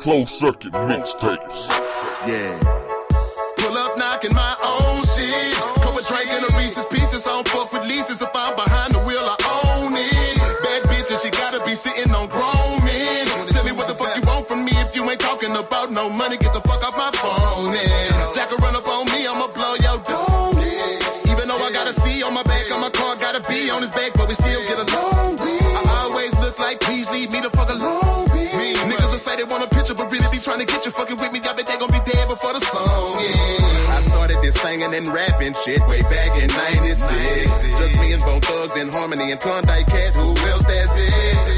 Closed circuit mixtapes. Yeah. Pull up knocking my you ain't talking about no money. Get the fuck off my phone. Yeah. Jack run up on me, I'ma blow your dome. Yeah. Even though I got a C on my back, on my car, got a B on his back, but we still get along. I always look like, please leave me the fuck alone. Me. Niggas will say they want a picture, but really be trying to get you fucking with me. I bet they gon' be dead before the song, yeah. I started this singing and rapping shit way back in 96. Just me and Bone Thugs-n-Harmony and Klondike Kat, who else that's it?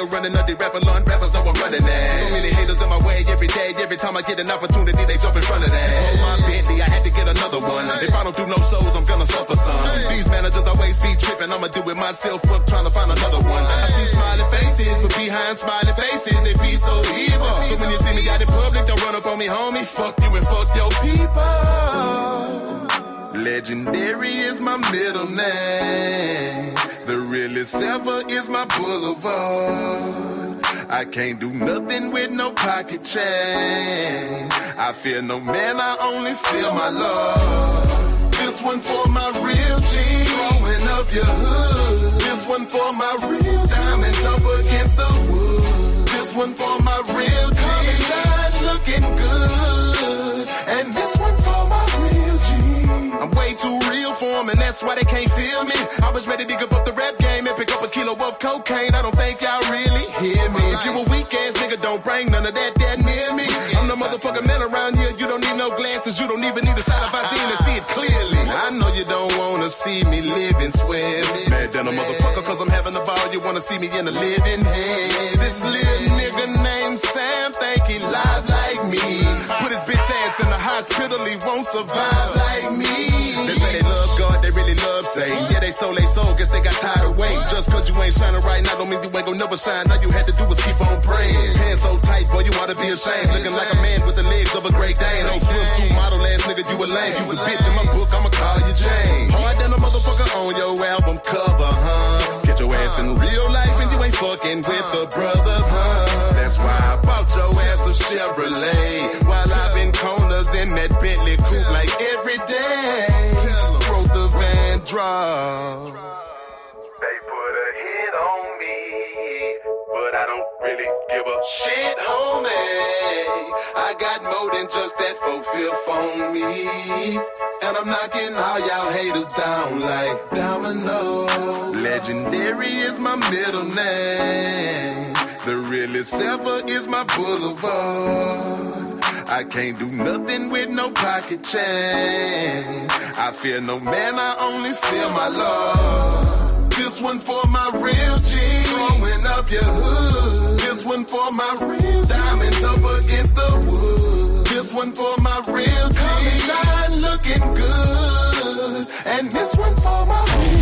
19 years later, still running up the rapper lawn rappers, know I'm running that. So many haters in my way every day. Every time I get an opportunity, they jump in front of that. Hold my Bentley, I had to get another one. If I don't do no shows, I'm gonna suffer some. These managers always be tripping, I'ma do it myself, fuck trying to find another one. I see smiling faces, but behind smiling faces, they be so evil. So when you see me out in public, don't run up on me, homie. Fuck you and fuck your people. Legendary is my middle name. The realest ever is my boulevard. I can't do nothing with no pocket chain. I fear no man, I only feel my love. This one for my real G, growing up your hood. This one for my real diamonds up against the wood. This one for my and that's why they can't feel me. I was ready to give up the rap game and pick up a kilo of cocaine. I don't think y'all really hear me. If you a weak ass nigga, don't bring none of that that near me. I'm the motherfucking man around here. You don't need no glasses. You don't even need a shot of Visine to see it clearly. I know you don't wanna see me living sweat. Mad than a motherfucker, cause I'm having a ball. You wanna see me in a living head. This little nigga named Sam think he live like me. Put his bitch ass in the hospital, he won't survive like me. They say they love God, they really love Satan. Yeah, they sold they soul, guess they got tired of waiting. Just cause you ain't shining right now, don't mean you ain't gonna never shine. All you had to do was keep on praying. Pants so tight, boy, you oughta be ashamed. Looking like a man with the legs of a great Dane. No swimsuit model ass nigga, you a lame. You a bitch in my book, I'ma call you Jane. Hard than a motherfucker on your album cover, huh? Get your ass in real life and you ain't fucking with the brothers, huh? That's why I bought your ass a Chevrolet. Draw. They put a hit on me, but I don't really give a shit, homie. I got more than just that for fifth on me. And I'm knocking all y'all haters down like domino. Legendary is my middle name. The realest ever is my boulevard. I can't do nothing with no pocket change. I fear no man, I only feel my love. This one for my real G. Growing up your hood. This one for my real diamonds up against the wood. This one for my real G. Coming looking good. And this one for my real